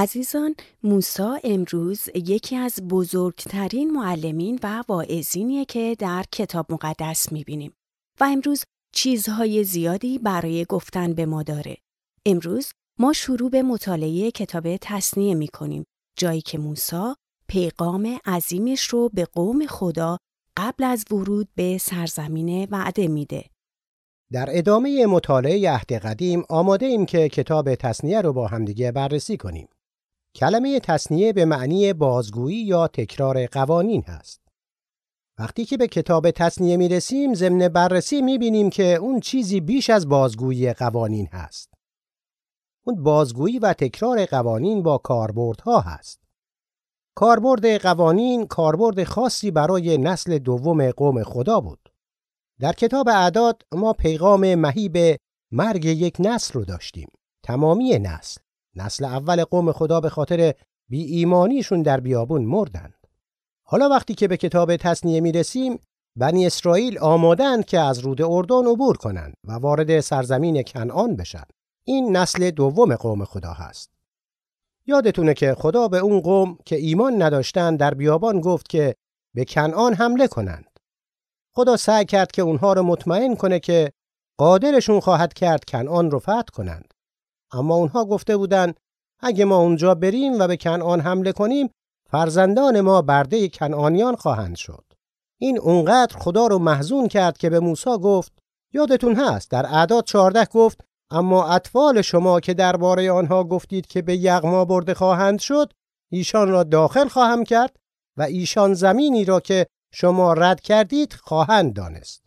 عزیزان موسا امروز یکی از بزرگترین معلمین و واعظینیه که در کتاب مقدس می‌بینیم و امروز چیزهای زیادی برای گفتن به ما داره. امروز ما شروع به مطالعه کتاب تصنیه می‌کنیم جایی که موسا پیغام عظیمش رو به قوم خدا قبل از ورود به سرزمین وعده میده. در ادامه مطالعه عهد قدیم آماده ایم که کتاب تصنیه رو با همدیگه بررسی کنیم. کلمه تصنیه به معنی بازگویی یا تکرار قوانین هست. وقتی که به کتاب تصنیه می رسیم ضمن بررسی می بینیم که اون چیزی بیش از بازگویی قوانین هست. اون بازگویی و تکرار قوانین با کاربردها هست. کاربرد قوانین کاربرد خاصی برای نسل دوم قوم خدا بود. در کتاب اعداد ما پیغام مهیب مرگ یک نسل رو داشتیم. تمامی نسل. نسل اول قوم خدا به خاطر بی ایمانیشون در بیابون مردند. حالا وقتی که به کتاب تصنیه می رسیم بنی اسرائیل آمادند که از رود اردن عبور کنند و وارد سرزمین کنعان بشن. این نسل دوم قوم خدا هست. یادتونه که خدا به اون قوم که ایمان نداشتن در بیابان گفت که به کنعان حمله کنند. خدا سعی کرد که اونها رو مطمئن کنه که قادرشون خواهد کرد کنعان رو فتح کنند. اما اونها گفته بودند اگه ما اونجا بریم و به کنعان حمله کنیم فرزندان ما برده کنعانیان خواهند شد. این اونقدر خدا رو محزون کرد که به موسی گفت یادتون هست در اعداد 14 گفت اما اطفال شما که درباره آنها گفتید که به یغما برده خواهند شد ایشان را داخل خواهم کرد و ایشان زمینی را که شما رد کردید خواهند دانست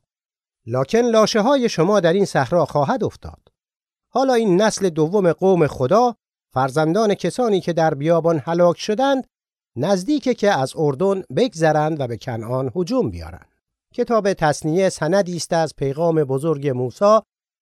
لکن لاشه های شما در این صحرا خواهد افتاد حالا این نسل دوم قوم خدا فرزندان کسانی که در بیابان هلاک شدند نزدیک که از اردن بگذرند و به کنعان هجوم بیارند کتاب تصنیه سندی است از پیغام بزرگ موسی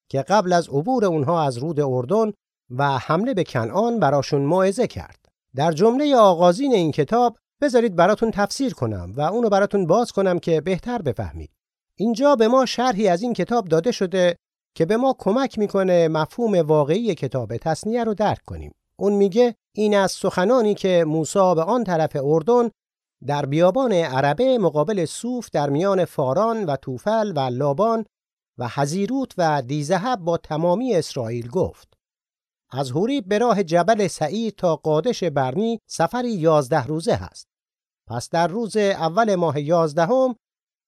که قبل از عبور اونها از رود اردن و حمله به کنعان براشون موعظه کرد. در جمله آغازین این کتاب بذارید براتون تفسیر کنم و اونو براتون باز کنم که بهتر بفهمید. اینجا به ما شرحی از این کتاب داده شده که به ما کمک می‌کنه مفهوم واقعی کتاب تصنیه رو درک کنیم. اون میگه این از سخنانی که موسی به آن طرف اردن در بیابان عربه مقابل صوف در میان فاران و توفل و لابان و حزیروت و دیزهب با تمامی اسرائیل گفت از هوریب به راه جبل سعید تا قادش برنی سفری یازده روزه هست پس در روز اول ماه یازدهم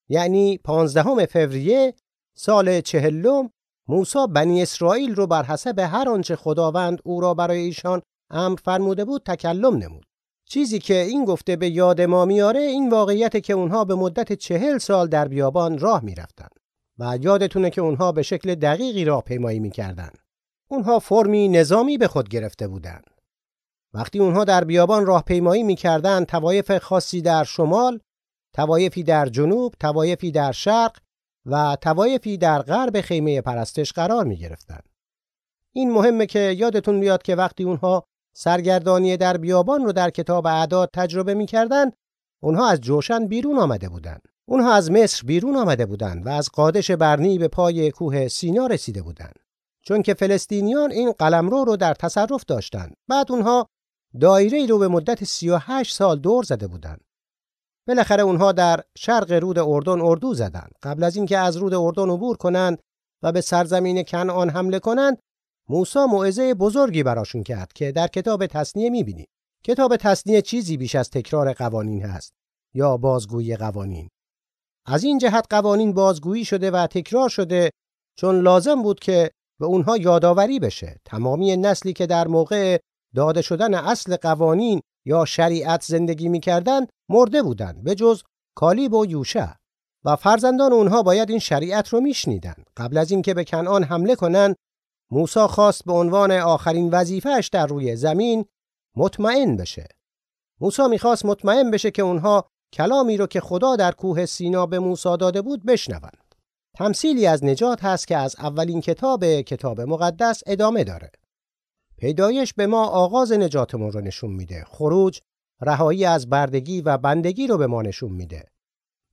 یعنی پانزدهم فوریه سال چهلم موسی بنی اسرائیل رو بر حسب هر آنچه خداوند او را برای ایشان امر فرموده بود تکلم نمود چیزی که این گفته به یاد ما میاره این واقعیت که اونها به مدت چهل سال در بیابان راه می‌رفتند و یادتونه که اونها به شکل دقیقی راهپیمایی می‌کردند. اونها فرمی نظامی به خود گرفته بودند. وقتی اونها در بیابان راهپیمایی می‌کردند، توایف خاصی در شمال، توایفی در جنوب، توایفی در شرق و توایفی در غرب خیمه پرستش قرار می این مهمه که یادتون بیاد که وقتی اونها سرگردانی در بیابان رو در کتاب اعداد تجربه می‌کردند، اونها از جوشن بیرون آمده بودند. اونها از مصر بیرون آمده بودند و از قادش برنی به پای کوه سینا رسیده بودند. چون که فلسطینیان این قلمرو رو در تصرف داشتند. بعد اونها دایره رو به مدت 38 سال دور زده بودند. بالاخره اونها در شرق رود اردن اردو زدند. قبل از اینکه از رود اردن عبور کنند و به سرزمین کنعان حمله کنند موسی موعظه بزرگی براشون کرد که در کتاب تصنیه می‌بینید کتاب تصنیه چیزی بیش از تکرار قوانین هست یا بازگویی قوانین. از این جهت قوانین بازگویی شده و تکرار شده چون لازم بود که به اونها یادآوری بشه. تمامی نسلی که در موقع داده شدن اصل قوانین یا شریعت زندگی می‌کردند مرده بودند به جز کالیب و یوشع و فرزندان اونها باید این شریعت رو میشنیدند قبل از اینکه به کنعان حمله کنند موسی خواست به عنوان آخرین وظیفهش در روی زمین مطمئن بشه موسی می‌خواست مطمئن بشه که اونها کلامی رو که خدا در کوه سینا به موسی داده بود بشنوند. تمثیلی از نجات هست که از اولین کتاب کتاب مقدس ادامه داره. پیدایش به ما آغاز نجاتمون رو نشون میده. خروج رهایی از بردگی و بندگی رو به ما نشون میده.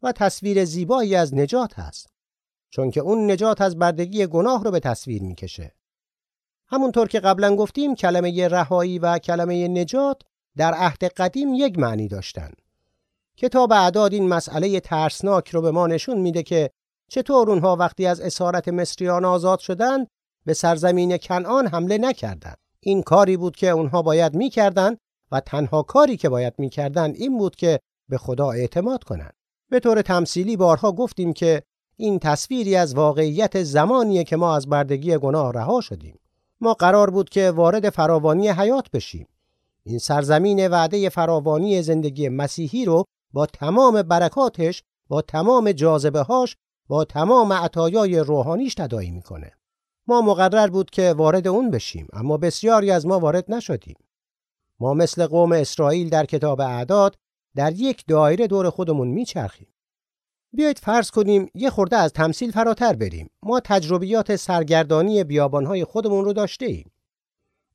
و تصویر زیبایی از نجات هست. چون که اون نجات از بردگی گناه رو به تصویر می‌کشه. همونطور که قبلا گفتیم کلمه رهایی و کلمه نجات در عهد قدیم یک معنی داشتن. کتاب اعداد این مسئله ترسناک رو به ما نشون میده که چطور اونها وقتی از اسارت مصریان آزاد شدند به سرزمین کنعان حمله نکردند. این کاری بود که اونها باید می‌کردند و تنها کاری که باید می‌کردند این بود که به خدا اعتماد کنند. به طور تمثیلی بارها گفتیم که این تصویری از واقعیت زمانیه که ما از بردگی گناه رها شدیم. ما قرار بود که وارد فراوانی حیات بشیم. این سرزمین وعده فراوانی زندگی مسیحی رو با تمام برکاتش، با تمام جاذبه هاش، با تمام عطایای روحانیش تداعی می‌کنه. ما مقرر بود که وارد اون بشیم اما بسیاری از ما وارد نشدیم. ما مثل قوم اسرائیل در کتاب اعداد در یک دایره دور خودمون میچرخیم. بیایید فرض کنیم یه خورده از تمثیل فراتر بریم. ما تجربیات سرگردانی بیابانهای خودمون رو داشته ایم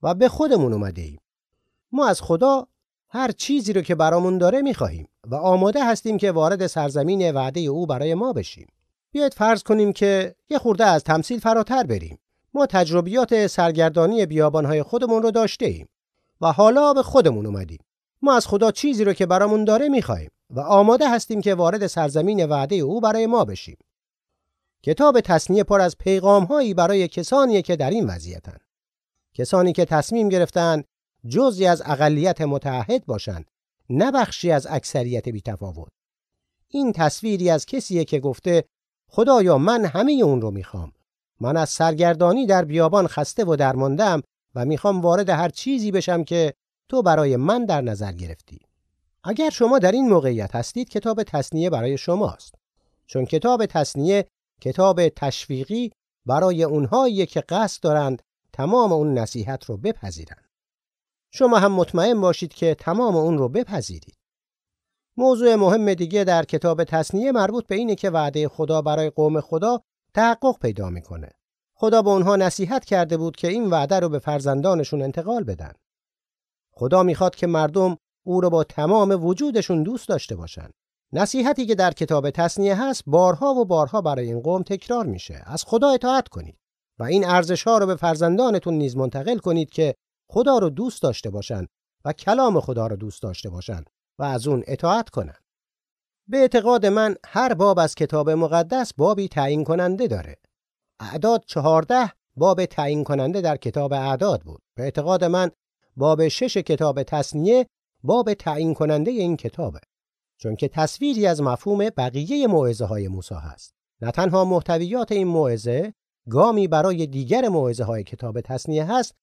و به خودمون اومده ایم. ما از خدا هر چیزی رو که برامون داره می‌خواهیم و آماده هستیم که وارد سرزمین وعده او برای ما بشیم. بیایید فرض کنیم که یه خورده از تمثیل فراتر بریم. ما تجربیات سرگردانی بیابانهای خودمون رو داشته ایم و حالا به خودمون اومدیم. ما از خدا چیزی رو که برامون داره می‌خواهیم و آماده هستیم که وارد سرزمین وعده او برای ما بشیم. کتاب تصنیه پر از پیغام هایی برای کسانی که در این وضعیتن. کسانی که تصمیم گرفتن جزی از اقلیت متحد باشند نه بخشی از اکثریت بیتفاوت. این تصویری از کسیه که گفته خدایا من همه اون رو می‌خوام. من از سرگردانی در بیابان خسته و درماندم و می‌خوام وارد هر چیزی بشم که تو برای من در نظر گرفتی. اگر شما در این موقعیت هستید کتاب تصنیه برای شماست. چون کتاب تصنیه کتاب تشویقی برای اونهایی که قصد دارند تمام اون نصیحت رو بپذیرند. شما هم مطمئن باشید که تمام اون رو بپذیرید. موضوع مهم دیگه در کتاب تصنیه مربوط به اینه که وعده خدا برای قوم خدا تحقق پیدا می‌کنه. خدا به اونها نصیحت کرده بود که این وعده رو به فرزندانشون انتقال بدن. خدا می‌خواد که مردم او را با تمام وجودشون دوست داشته باشن. نصیحتی که در کتاب تصنیه هست بارها و بارها برای این قوم تکرار میشه. از خدا اطاعت کنید و این ارزش ها رو به فرزندانتون نیز منتقل کنید که خدا رو دوست داشته باشند و کلام خدا رو دوست داشته باشند و از اون اطاعت کنند. به اعتقاد من هر باب از کتاب مقدس بابی تعیین کننده داره. اعداد چهارده باب تعیین کننده در کتاب اعداد بود. به اعتقاد من باب شش کتاب تصنیه باب تعیین کننده این کتابه. چون که تصویری از مفهوم بقیه موعظه های موسی هست. نه تنها محتویات این موعظه گامی برای دیگر موعظه های کتاب تصنیه هست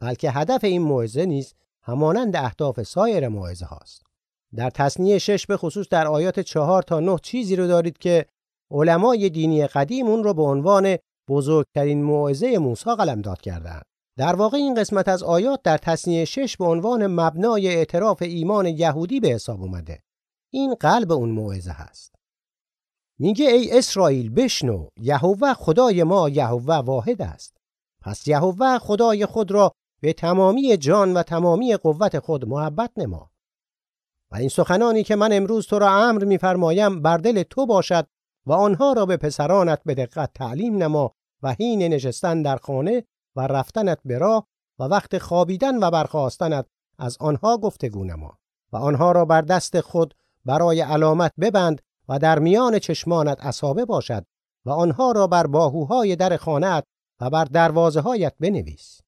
بلکه هدف این موعظه نیز همانند اهداف سایر موعظه هاست. در تصنیه شش به خصوص در آیات چهار تا نه چیزی رو دارید که علمای دینی قدیم اون رو به عنوان بزرگترین موعظه موسی قلمداد کردند. در واقع این قسمت از آیات در تصنیه شش به عنوان مبنای اعتراف ایمان یهودی به حساب اومده. این قلب اون موعظه هست. میگه ای اسرائیل بشنو یهوه خدای ما یهوه واحد است. پس یهوه خدای خود را به تمامی جان و تمامی قوت خود محبت نما. و این سخنانی که من امروز تو را امر میفرمایم بر دل تو باشد و آنها را به پسرانت به دقت تعلیم نما و حین نشستن در خانه و رفتنت به راه و وقت خوابیدن و برخواستنت از آنها گفتگو نما و آنها را بر دست خود برای علامت ببند و در میان چشمانت اصابه باشد و آنها را بر باهوهای در خانهت و بر دروازه هایت بنویس.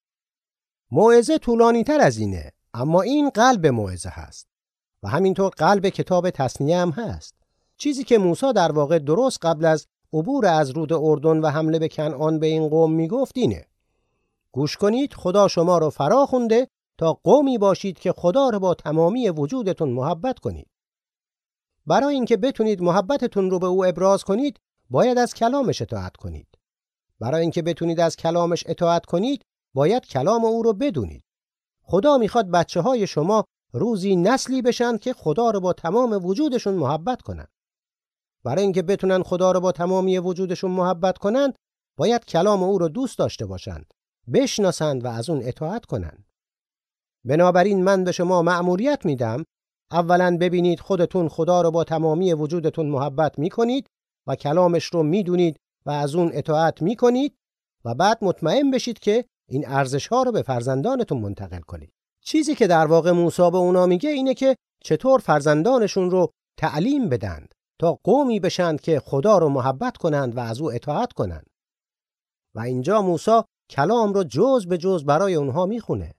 موعظه طولانی تر از اینه اما این قلب موعظه هست و همینطور قلب کتاب تصنیه هم هست. چیزی که موسی در واقع درست قبل از عبور از رود اردن و حمله به کنعان به این قوم می‌گفت اینه. گوش کنید خدا شما رو فرا خونده تا قومی باشید که خدا رو با تمامی وجودتون محبت کنید. برای اینکه بتونید محبتتون رو به او ابراز کنید باید از کلامش اطاعت کنید. برای اینکه بتونید از کلامش اطاعت کنید باید کلام او رو بدونید. خدا می‌خواد بچه های شما روزی نسلی بشن که خدا رو با تمام وجودشون محبت کنند. برای اینکه بتونن خدا رو با تمامی وجودشون محبت کنند باید کلام او رو دوست داشته باشند بشناسند و از اون اطاعت کنند بنابراین من به شما مأموریت میدم اولا ببینید خودتون خدا رو با تمامی وجودتون محبت می‌کنید و کلامش رو می‌دونید و از اون اطاعت می‌کنید و بعد مطمئن بشید که این ارزش ها رو به فرزندانتون منتقل کنید چیزی که در واقع موسی به اونا میگه اینه که چطور فرزندانشون رو تعلیم بدند تا قومی بشند که خدا رو محبت کنند و از او اطاعت کنند. و اینجا موسی کلام رو جز به جز برای اونها می‌خونه.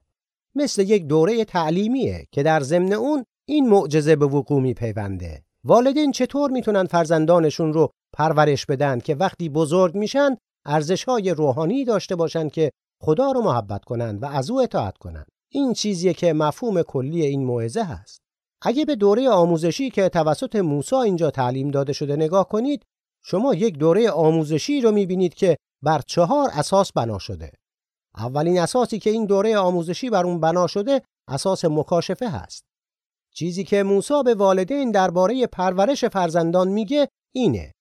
مثل یک دوره تعلیمیه که در ضمن اون این معجزه به وقوع میپیونده. والدین چطور می‌تونن فرزندانشون رو پرورش بدن که وقتی بزرگ میشن ارزشهای روحانی داشته باشند که خدا رو محبت کنند و از او اطاعت کنند این چیزیه که مفهوم کلی این موعظه هست. اگه به دوره آموزشی که توسط موسی اینجا تعلیم داده شده نگاه کنید شما یک دوره آموزشی رو می‌بینید که بر چهار اساس بنا شده. اولین اساسی که این دوره آموزشی بر اون بنا شده اساس مکاشفه هست. چیزی که موسی به والدین درباره پرورش فرزندان میگه اینه.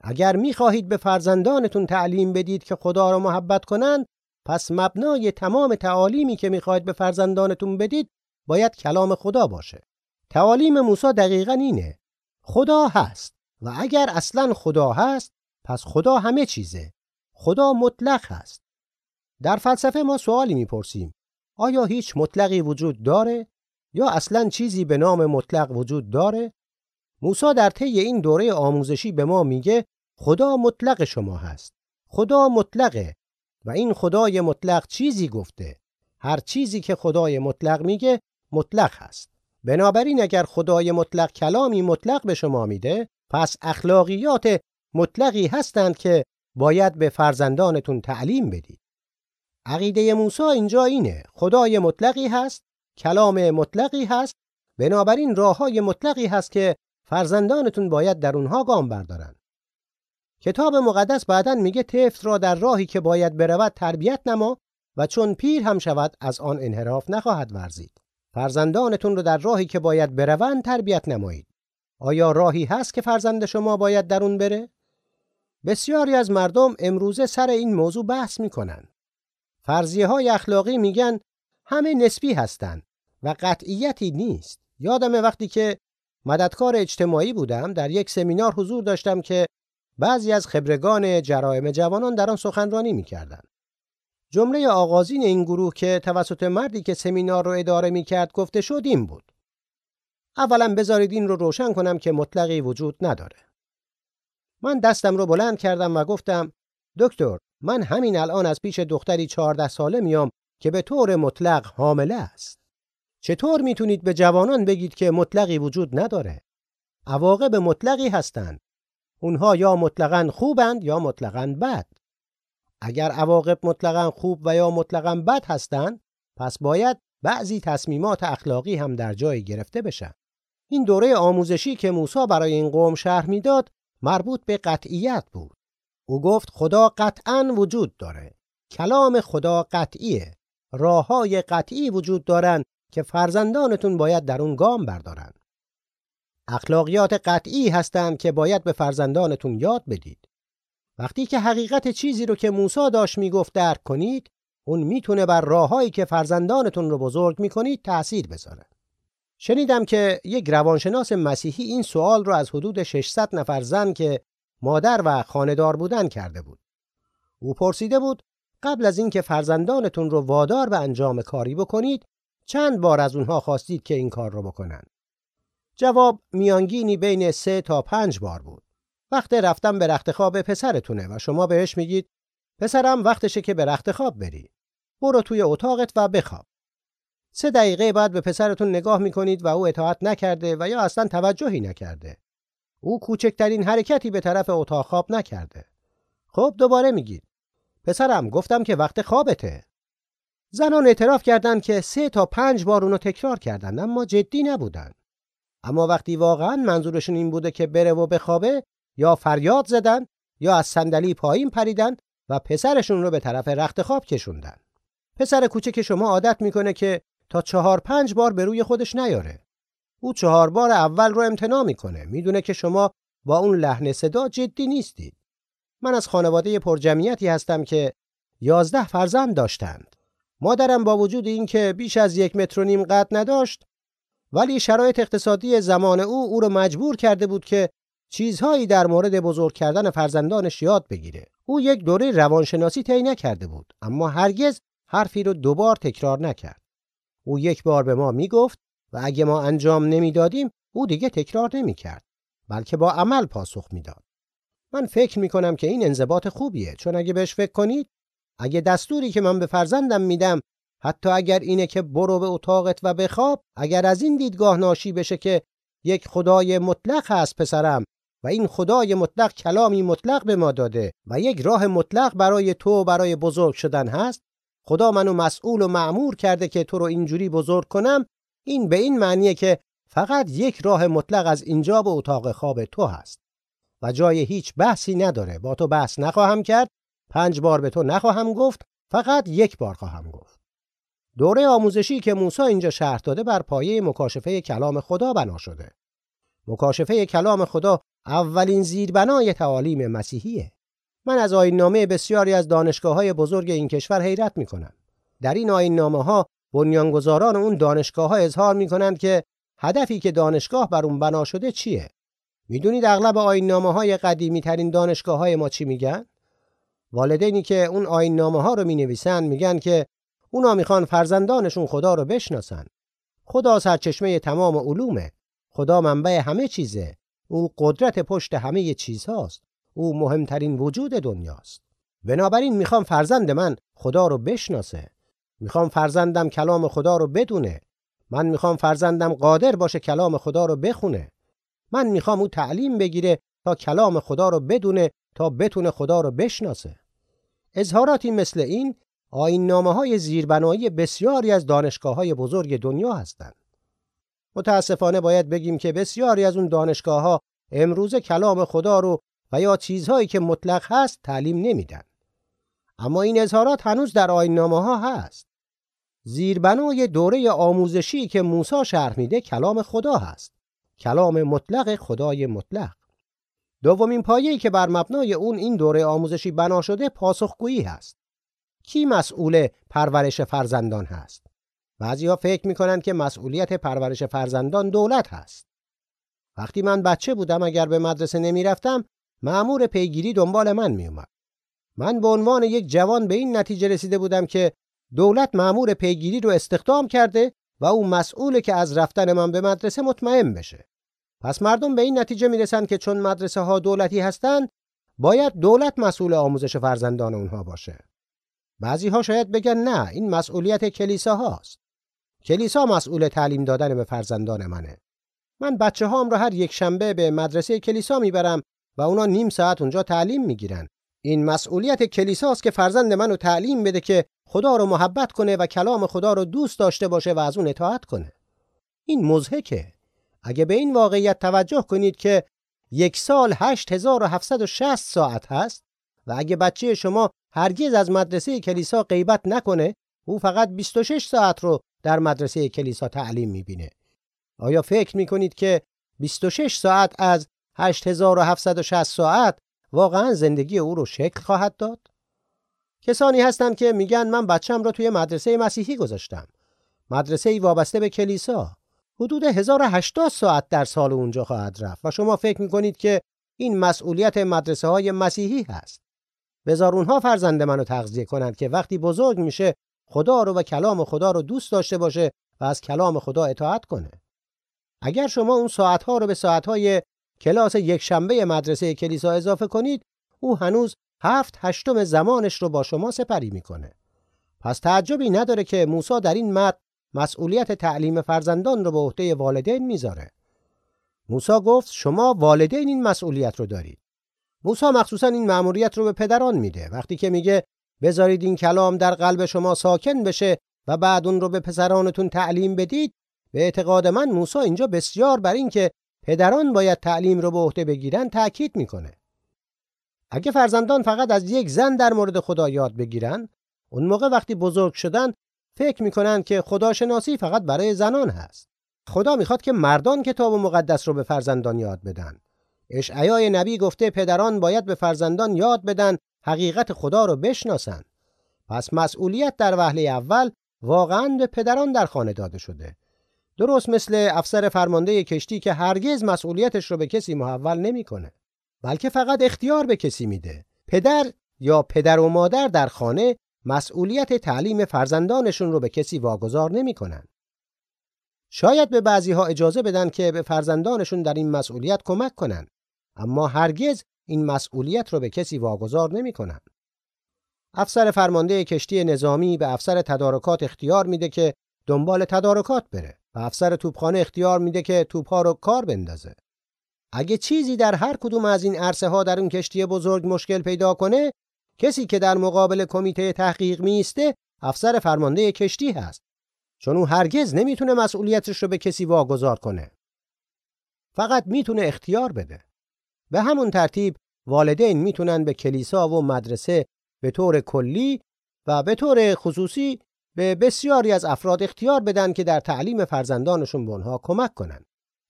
اگر می‌خواهید به فرزندانتون تعلیم بدید که خدا را محبت کنند پس مبنای تمام تعالیمی که می‌خواهید به فرزندانتون بدید باید کلام خدا باشه. تعالیم موسی دقیقا اینه. خدا هست و اگر اصلا خدا هست پس خدا همه چیزه. خدا مطلق هست. در فلسفه ما سوالی می‌پرسیم. آیا هیچ مطلقی وجود داره؟ یا اصلا چیزی به نام مطلق وجود داره؟ موسی در طی این دوره آموزشی به ما میگه خدا مطلق شما هست. خدا مطلقه. و این خدای مطلق چیزی گفته. هر چیزی که خدای مطلق میگه مطلق هست. بنابراین اگر خدای مطلق کلامی مطلق به شما میده پس اخلاقیات مطلقی هستند که باید به فرزندانتون تعلیم بدید. عقیده موسی اینجا اینه. خدای مطلقی هست کلام مطلقی هست بنابراین راه های مطلقی هست که فرزندانتون باید در اونها گام بردارن. کتاب مقدس بعدا میگه طفل را در راهی که باید برود تربیت نما و چون پیر هم شود از آن انحراف نخواهد ورزید. فرزندانتون رو در راهی که باید بروند تربیت نمایید. آیا راهی هست که فرزند شما باید در اون بره؟ بسیاری از مردم امروزه سر این موضوع بحث می‌کنن. فرضیه های اخلاقی میگن همه نسبی هستند و قطعیتی نیست. یادم وقتی که مددکار اجتماعی بودم در یک سمینار حضور داشتم که بعضی از خبرگان جرائم جوانان در آن سخنرانی می‌کردند. جمله آغازین این گروه که توسط مردی که سمینار رو اداره می‌کرد گفته شد این بود. اولا بذارید این رو روشن کنم که مطلقی وجود نداره. من دستم رو بلند کردم و گفتم دکتر من همین الان از پیش دختری چهارده ساله میام که به طور مطلق حامله است. چطور می‌تونید به جوانان بگید که مطلقی وجود نداره؟ عواقب مطلقی هستند. اونها یا مطلقا خوبند یا مطلقا بد. اگر عواقب مطلقا خوب و یا مطلقا بد هستند پس باید بعضی تصمیمات اخلاقی هم در جای گرفته بشن. این دوره آموزشی که موسی برای این قوم شهر می‌داد مربوط به قطعیت بود. او گفت خدا قطعا وجود داره. کلام خدا قطعیه. راه های قطعی وجود دارند که فرزندانتون باید در اون گام بردارن. اخلاقیات قطعی هستند که باید به فرزندانتون یاد بدید. وقتی که حقیقت چیزی رو که موسی داشت می‌گفت درک کنید، اون می‌تونه بر راههایی که فرزندانتون رو بزرگ می‌کنید تأثیر بذاره. شنیدم که یک روانشناس مسیحی این سوال رو از حدود 600 نفر زن که مادر و خاندار بودن کرده بود. او پرسیده بود قبل از اینکه فرزندانتون رو وادار به انجام کاری بکنید چند بار از اونها خواستید که این کار رو بکنن جواب میانگینی بین سه تا پنج بار بود. وقت رفتن به رخت خواب پسرتونه و شما بهش میگید پسرم وقتشه که به رخت خواب بری. برو توی اتاقت و بخواب. سه دقیقه بعد به پسرتون نگاه می‌کنید و او اطاعت نکرده و یا اصلا توجهی نکرده. او کوچکترین حرکتی به طرف اتاق خواب نکرده. خب دوباره میگید. پسرم گفتم که وقت خوابته. زنان اعتراف کردند که سه تا پنج بار اونو تکرار کردند اما جدی نبودن اما وقتی واقعا منظورشون این بوده که بره و بخوابه یا فریاد زدن یا از صندلی پایین پریدن و پسرشون رو به طرف رخت خواب کشوندن. پسر کوچک شما عادت می‌کنه که تا چهار پنج بار به روی خودش نیاره. او چهار بار اول رو امتناع می‌کنه. می‌دونه که شما با اون لحن صدا جدی نیستید. من از خانواده پرجمعیتی هستم که یازده فرزند داشتند. مادرم با وجود اینکه بیش از یک متر و نیم قد نداشت ولی شرایط اقتصادی زمان او او را مجبور کرده بود که چیزهایی در مورد بزرگ کردن فرزندانش یاد بگیره او یک دوره روانشناسی طی نکرده بود اما هرگز حرفی رو دوبار تکرار نکرد. او یک بار به ما می‌گفت و اگه ما انجام نمی‌دادیم او دیگه تکرار نمی‌کرد بلکه با عمل پاسخ می‌داد. من فکر می‌کنم که این انضباط خوبیه چون اگه بهش فکر کنید اگه دستوری که من به فرزندم میدم حتی اگر اینه که برو به اتاقت و بخواب اگر از این دیدگاه ناشی بشه که یک خدای مطلق هست پسرم و این خدای مطلق کلامی مطلق به ما داده و یک راه مطلق برای تو برای بزرگ شدن هست خدا منو مسئول و معمور کرده که تو رو اینجوری بزرگ کنم این به این معنیه که فقط یک راه مطلق از اینجا به اتاق خواب تو هست و جای هیچ بحثی نداره. با تو بحث نخواهم کرد پنج بار به تو نخواهم گفت فقط یک بار خواهم گفت. دوره آموزشی که موسی اینجا شرح داده بر پایه مکاشفه کلام خدا بنا شده مکاشفه کلام خدا اولین زیربنای تعالیم مسیحیه من از آیین نامه بسیاری از دانشگاه های بزرگ این کشور حیرت می کنم. در این آیین نامه ها بنیانگذاران اون دانشگاه ها اظهار می کنند که هدفی که دانشگاه بر اون بنا شده چیه؟ می‌دونید اغلب آیین نامه های قدیمی ترین دانشگاه های ما چی میگن؟ والدینی که اون آیین نامه رو می نویسن میگن که اونا می‌خوان فرزندانشون خدا رو بشناسن. خدا سرچشمه تمام علومه. خدا منبع همه چیزه. او قدرت پشت همه چیزهاست. او مهمترین وجود دنیاست. بنابراین می‌خوام فرزند من خدا رو بشناسه. می‌خوام فرزندم کلام خدا رو بدونه. من می‌خوام فرزندم قادر باشه کلام خدا رو بخونه. من می‌خوام او تعلیم بگیره تا کلام خدا رو بدونه تا بتونه خدا رو بشناسه. اظهاراتی مثل این آین نامه های زیربنایی بسیاری از دانشگاه های بزرگ دنیا هستند. متاسفانه باید بگیم که بسیاری از اون دانشگاه ها امروز کلام خدا رو و یا چیزهایی که مطلق هست تعلیم نمیدن. اما این اظهارات هنوز در آین نامه ها هست. زیربنای دوره آموزشی که موسی شرح میده کلام خدا هست. کلام مطلق خدای مطلق. دومین پایه‌ای که بر مبنای اون این دوره آموزشی بنا شده پاسخگویی هست. کی مسئول پرورش فرزندان هست؟ بعضیها فکر می‌کنند که مسئولیت پرورش فرزندان دولت هست. وقتی من بچه بودم اگر به مدرسه نمی‌رفتم معمور پیگیری دنبال من میومد. من به عنوان یک جوان به این نتیجه رسیده بودم که دولت معمور پیگیری رو استخدام کرده و او مسئوله که از رفتن من به مدرسه مطمئن بشه. پس مردم به این نتیجه می‌رسن که چون مدرسه ها دولتی هستند باید دولت مسئول آموزش فرزندان اونها باشه. بعضی ها شاید بگن نه این مسئولیت کلیسا هاست. کلیسا مسئول تعلیم دادن به فرزندان منه. من بچه هام رو هر یک شنبه به مدرسه کلیسا می‌برم و اونا نیم ساعت اونجا تعلیم می‌گیرن. این مسئولیت کلیساست که فرزند منو تعلیم بده که خدا رو محبت کنه و کلام خدا رو دوست داشته باشه و از اون اطاعت کنه. این مزهکه. اگه به این واقعیت توجه کنید که یک سال 8760 ساعت هست و اگه بچه شما هرگز از مدرسه کلیسا غیبت نکنه او فقط 26 ساعت رو در مدرسه کلیسا تعلیم می‌بینه. آیا فکر می‌کنید که 26 ساعت از 8760 ساعت واقعا زندگی او رو شکل خواهد داد؟ کسانی هستند که میگن من بچم را توی مدرسه مسیحی گذاشتم. مدرسه ای وابسته به کلیسا. حدود 1080 ساعت در سال اونجا خواهد رفت و شما فکر می‌کنید که این مسئولیت مدرسه های مسیحی هست. بذار اونها فرزند منو تغذیه کنند که وقتی بزرگ میشه خدا رو و کلام خدا رو دوست داشته باشه و از کلام خدا اطاعت کنه. اگر شما اون ساعتها رو به ساعتهای کلاس یک شنبه مدرسه کلیسا اضافه کنید او هنوز هفت هشتم زمانش رو با شما سپری می‌کنه. پس تعجبی نداره که موسی در این متن مسئولیت تعلیم فرزندان رو به عهده والدین می‌ذاره. موسی گفت شما والدین این مسئولیت رو دارید. موسی مخصوصا این مأموریت رو به پدران میده. وقتی که میگه بذارید این کلام در قلب شما ساکن بشه و بعد اون رو به پسرانتون تعلیم بدید به اعتقاد من موسی اینجا بسیار بر این که پدران باید تعلیم رو به عهده بگیرن تاکید می‌کنه. اگه فرزندان فقط از یک زن در مورد خدا یاد بگیرن اون موقع وقتی بزرگ شدن فکر می‌کنن که خداشناسی فقط برای زنان هست. خدا می‌خواد که مردان کتاب مقدس رو به فرزندان یاد بدن. اشعیای نبی گفته پدران باید به فرزندان یاد بدن حقیقت خدا رو بشناسن. پس مسئولیت در وهله اول واقعا به پدران در خانه داده شده. درست مثل افسر فرمانده کشتی که هرگز مسئولیتش رو به کسی محول نمی‌کنه بلکه فقط اختیار به کسی میده. پدر یا پدر و مادر در خانه مسئولیت تعلیم فرزندانشون رو به کسی واگذار نمی‌کنن. شاید به بعضی ها اجازه بدن که به فرزندانشون در این مسئولیت کمک کنن. اما هرگز این مسئولیت رو به کسی واگذار نمی‌کنن. افسر فرمانده کشتی نظامی به افسر تدارکات اختیار میده که دنبال تدارکات بره و افسر توپخانه اختیار میده که توپها رو کار بندازه. اگه چیزی در هر کدوم از این عرصه ها در اون کشتی بزرگ مشکل پیدا کنه کسی که در مقابل کمیته تحقیق میسته افسر فرمانده کشتی هست چون او هرگز نمی‌تونه مسئولیتش رو به کسی واگذار کنه فقط می‌تونه اختیار بده به همون ترتیب والدین می‌تونن به کلیسا و مدرسه به طور کلی و به طور خصوصی به بسیاری از افراد اختیار بدن که در تعلیم فرزندانشون به اونها کمک کنن.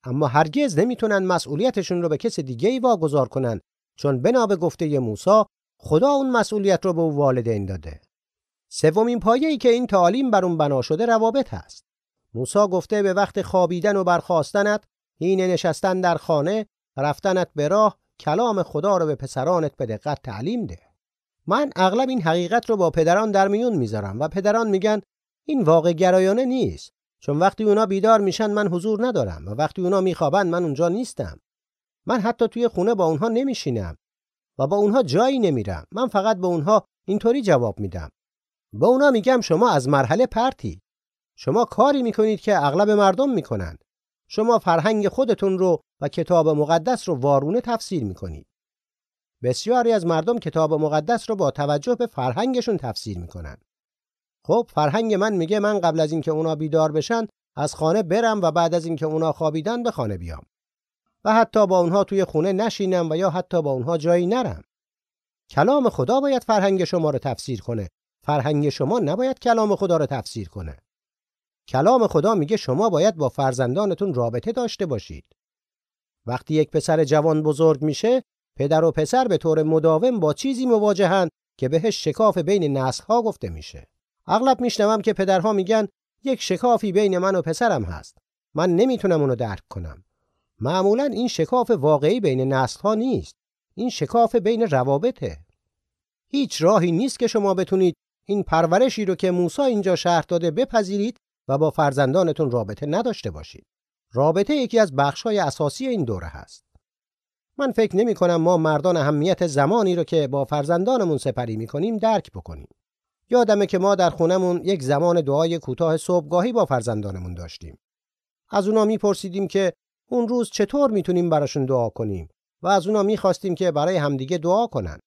اما هرگز نمی‌تونن مسئولیتشون رو به کس دیگه ای واگذار کنن چون بنا به گفته موسی خدا اون مسئولیت رو به او والدین داده. سومین پایه‌ای که این تعالیم بر اون بنا شده روابط هست. موسی گفته به وقت خوابیدن و برخاستنت حین نشستن در خانه رفتنت به راه کلام خدا رو به پسرانت به دقت تعلیم ده. من اغلب این حقیقت رو با پدران در میون می‌ذارم و پدران میگن این واقع گرایانه نیست. چون وقتی اونا بیدار میشن من حضور ندارم و وقتی اونا میخوابن من اونجا نیستم. من حتی توی خونه با اونها نمیشینم و با اونها جایی نمیرم. من فقط به اونها اینطوری جواب میدم. با اونا میگم شما از مرحله پرتی. شما کاری می‌کنید که اغلب مردم می‌کنند شما فرهنگ خودتون رو و کتاب مقدس رو وارونه تفسیر می‌کنید. بسیاری از مردم کتاب مقدس رو با توجه به فرهنگشون تفسیر می‌کنن. خب فرهنگ من میگه من قبل از اینکه اونا بیدار بشن از خانه برم و بعد از اینکه اونا خوابیدن به خانه بیام. و حتی با اونها توی خونه نشینم و یا حتی با اونها جایی نرم. کلام خدا باید فرهنگ شما رو تفسیر کنه. فرهنگ شما نباید کلام خدا رو تفسیر کنه. کلام خدا میگه شما باید با فرزندانتون رابطه داشته باشید. وقتی یک پسر جوان بزرگ میشه پدر و پسر به طور مداوم با چیزی مواجهن که بهش شکاف بین نسل‌ها گفته میشه. اغلب میشنوم که پدرها میگن یک شکافی بین من و پسرم هست. من نمی‌تونم اونو درک کنم. معمولا این شکاف واقعی بین نسل‌ها نیست. این شکاف بین روابطه. هیچ راهی نیست که شما بتونید این پرورشی رو که موسی اینجا شرح داده بپذیرید و با فرزندانتون رابطه نداشته باشید رابطه یکی از بخش‌های اساسی این دوره هست من فکر نمی کنم ما مردان اهمیت زمانی رو که با فرزندانمون سپری می کنیم درک بکنیم. یادمه که ما در خونمون یک زمان دعای کوتاه صبحگاهی با فرزندانمون داشتیم. از اونا میپرسیدیم که اون روز چطور می‌تونیم براشون دعا کنیم و از اونا می‌خواستیم که برای همدیگه دعا کنن.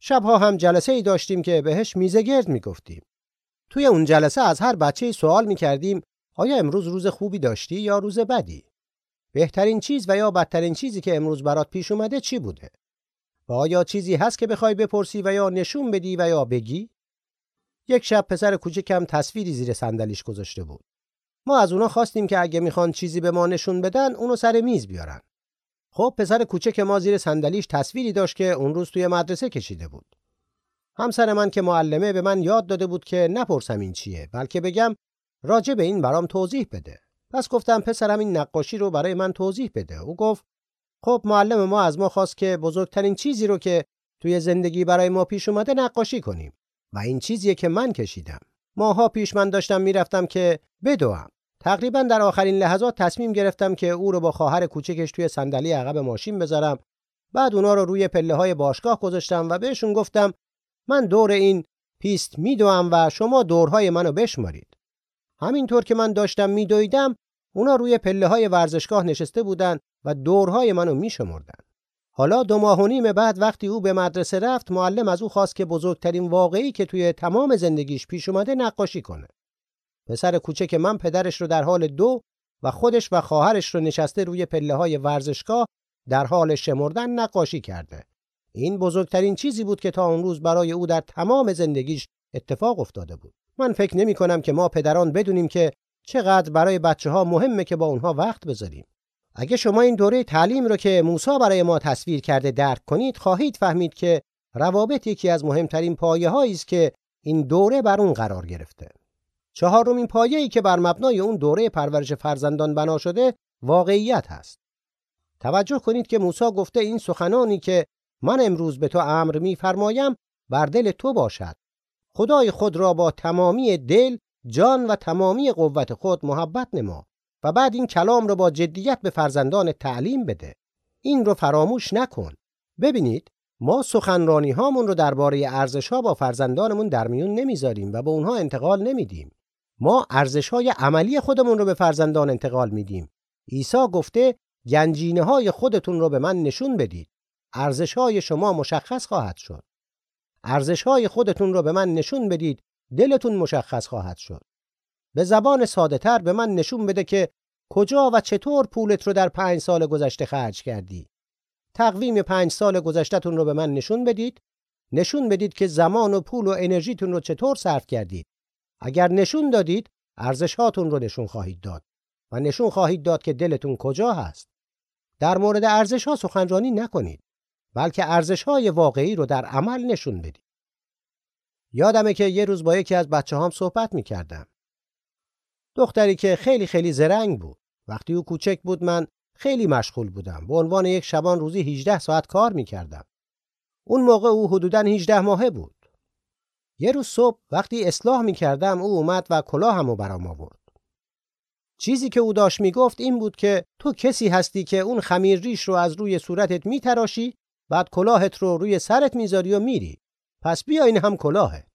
شبها هم جلسه ای داشتیم که بهش میزه گرد می‌گفتیم. توی اون جلسه از هر بچه سوال می‌کردیم آیا امروز روز خوبی داشتی یا روز بدی؟ بهترین چیز و یا بدترین چیزی که امروز برات پیش اومده چی بوده؟ و آیا چیزی هست که بخوای بپرسی و یا نشون بدی و یا بگی؟ یک شب پسر کوچکم تصویری زیر صندلیش گذاشته بود. ما از اونا خواستیم که اگه می‌خوان چیزی به ما نشون بدن اونو سر میز بیارن. خب پسر کوچک ما زیر صندلیش تصویری داشت که اون روز توی مدرسه کشیده بود. همسر من که معلمه به من یاد داده بود که نپرسم این چیه بلکه بگم راجع به این برام توضیح بده. پس گفتم پسرم این نقاشی رو برای من توضیح بده. او گفت خب معلم ما از ما خواست که بزرگترین چیزی رو که توی زندگی برای ما پیش اومده نقاشی کنیم و این چیزیه که من کشیدم. ماها پیش من داشتم می‌رفتم که بدوم. تقریبا در آخرین لحظات تصمیم گرفتم که او رو با خواهر کوچکش توی صندلی عقب ماشین بذارم. بعد اونا رو روی پله های باشگاه گذاشتم و بهشون گفتم من دور این پیست میدوم و شما دورهای منو بشمارید همینطور که من داشتم میدویدم اونا روی پله های ورزشگاه نشسته بودن و دورهای منو میشمردن. حالا دو ماه و نیم بعد وقتی او به مدرسه رفت معلم از او خواست که بزرگترین واقعی که توی تمام زندگیش پیش اومده نقاشی کنه. پسر کوچک من پدرش رو در حال دو و خودش و خواهرش رو نشسته روی پله های ورزشگاه در حال شمردن نقاشی کرده. این بزرگترین چیزی بود که تا اون روز برای او در تمام زندگیش اتفاق افتاده بود. من فکر نمی کنم که ما پدران بدونیم که چقدر برای بچه ها مهمه که با اونها وقت بذاریم. اگه شما این دوره تعلیم رو که موسی برای ما تصویر کرده درک کنید خواهید فهمید که روابط یکی از مهمترین پایه است که این دوره بر اون قرار گرفته. چهارمین پایه‌ای که بر مبنای اون دوره پرورش فرزندان بنا شده واقعیت هست. توجه کنید که موسی گفته این سخنانی که من امروز به تو امر میفرمایم بر دل تو باشد خدای خود را با تمامی دل، جان و تمامی قوت خود محبت نما و بعد این کلام رو با جدیت به فرزندان تعلیم بده. این رو فراموش نکن. ببینید ما سخنرانی هامون رو درباره ارزش ها با فرزندانمون در میون نمی‌ذاریم و به اونها انتقال نمیدیم. ما ارزش های عملی خودمون رو به فرزندان انتقال میدیم. عیسی گفته گنجینه های خودتون رو به من نشون بدید. ارزش های شما مشخص خواهد شد. ارزش های خودتون رو به من نشون بدید. دلتون مشخص خواهد شد. به زبان ساده تر به من نشون بده که کجا و چطور پولت رو در پنج سال گذشته خرج کردی. تقویم پنج سال گذشتهتون رو به من نشون بدید. نشون بدید که زمان و پول و انرژیتون رو چطور صرف کردید. اگر نشون دادید ارزش هاتون رو نشون خواهید داد و نشون خواهید داد که دلتون کجا هست. در مورد ارزش ها سخنرانی نکنید بلکه ارزش های واقعی رو در عمل نشون بدید. یادمه که یه روز با یکی از بچه هام صحبت می کردم. دختری که خیلی خیلی زرنگ بود. وقتی او کوچک بود من خیلی مشغول بودم. به عنوان یک شبان روزی 18 ساعت کار می کردم. اون موقع او حدوداً 18 ماهه بود. یه روز صبح وقتی اصلاح می کردم او اومد و کلاهمو برام آورد. چیزی که او داشت می‌گفت این بود که تو کسی هستی که اون خمیر ریش رو از روی صورتت میتراشی بعد کلاهت رو روی سرت می‌ذاری و میری. پس بیا این هم کلاهه.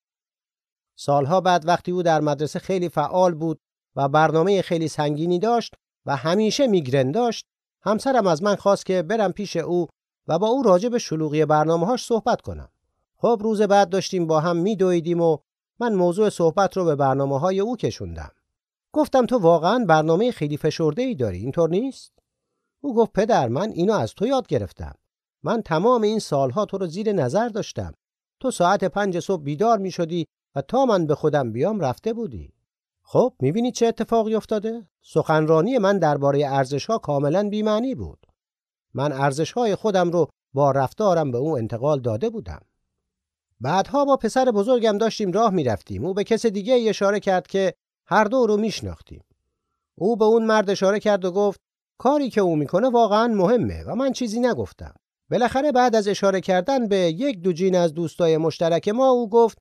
سالها بعد وقتی او در مدرسه خیلی فعال بود و برنامه خیلی سنگینی داشت و همیشه میگرن داشت همسرم از من خواست که برم پیش او و با او راجع به شلوغی برنامه‌هاش صحبت کنم. خب روز بعد داشتیم با هم میدویدیم و من موضوع صحبت رو به برنامه های او کشوندم. گفتم تو واقعا برنامه خیلی فشرده ای داری اینطور نیست؟ او گفت پدر من اینو از تو یاد گرفتم. من تمام این سالها تو رو زیر نظر داشتم. تو ساعت پنج صبح بیدار می شدی و تا من به خودم بیام رفته بودی. خب می‌بینی چه اتفاقی افتاده؟ سخنرانی من درباره ارزش ها کاملا بی‌معنی بود. من ارزش های خودم رو با رفتارم به او انتقال داده بودم. بعدها با پسر بزرگم داشتیم راه می‌رفتیم. او به کس دیگه اشاره کرد که هر دو رو میشناختیم. او به اون مرد اشاره کرد و گفت کاری که او می‌کنه واقعا مهمه و من چیزی نگفتم. بالاخره بعد از اشاره کردن به یک دو جین از دوستای مشترک ما او گفت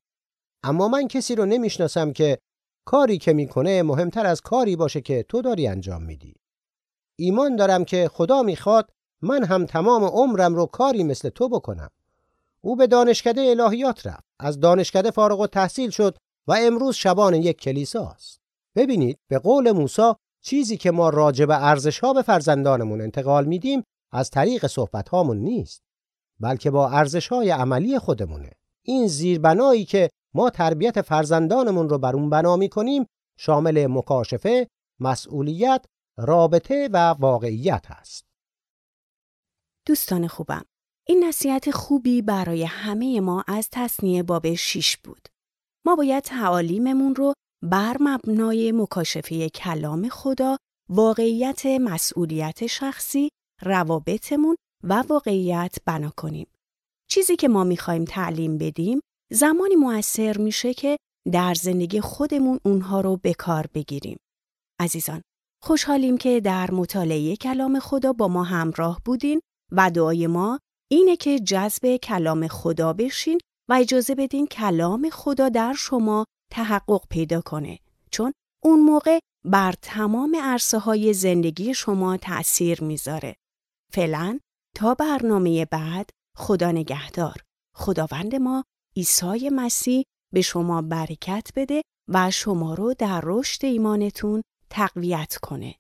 اما من کسی رو نمی‌شناسم که کاری که می‌کنه مهمتر از کاری باشه که تو داری انجام میدی. ایمان دارم که خدا می‌خواد من هم تمام عمرم رو کاری مثل تو بکنم. او به دانشکده الهیات رفت. از دانشکده فارغ و تحصیل شد و امروز شبان یک کلیسا است. ببینید به قول موسی چیزی که ما راجع به ارزش ها به فرزندانمون انتقال میدیم از طریق صحبت هامون نیست بلکه با ارزش های عملی خودمونه این زیربنایی که ما تربیت فرزندانمون رو بر اون بنا می‌کنیم شامل مکاشفه، مسئولیت، رابطه و واقعیت هست. دوستان خوبم این نصیحت خوبی برای همه ما از تصنیه باب 6 بود. ما باید تعالیممون رو بر مبنای مکاشفه کلام خدا، واقعیت مسئولیت شخصی، روابطمون و واقعیت بنا کنیم. چیزی که ما می‌خوایم تعلیم بدیم زمانی موثر میشه که در زندگی خودمون اونها رو به کار بگیریم. عزیزان، خوشحالیم که در مطالعه کلام خدا با ما همراه بودین و دعای ما اینه که جذب کلام خدا بشین و اجازه بدین کلام خدا در شما تحقق پیدا کنه چون اون موقع بر تمام عرصه های زندگی شما تأثیر می‌ذاره. فعلا تا برنامه بعد خدا نگهدار. خداوند ما عیسی مسیح به شما برکت بده و شما رو در رشد ایمانتون تقویت کنه.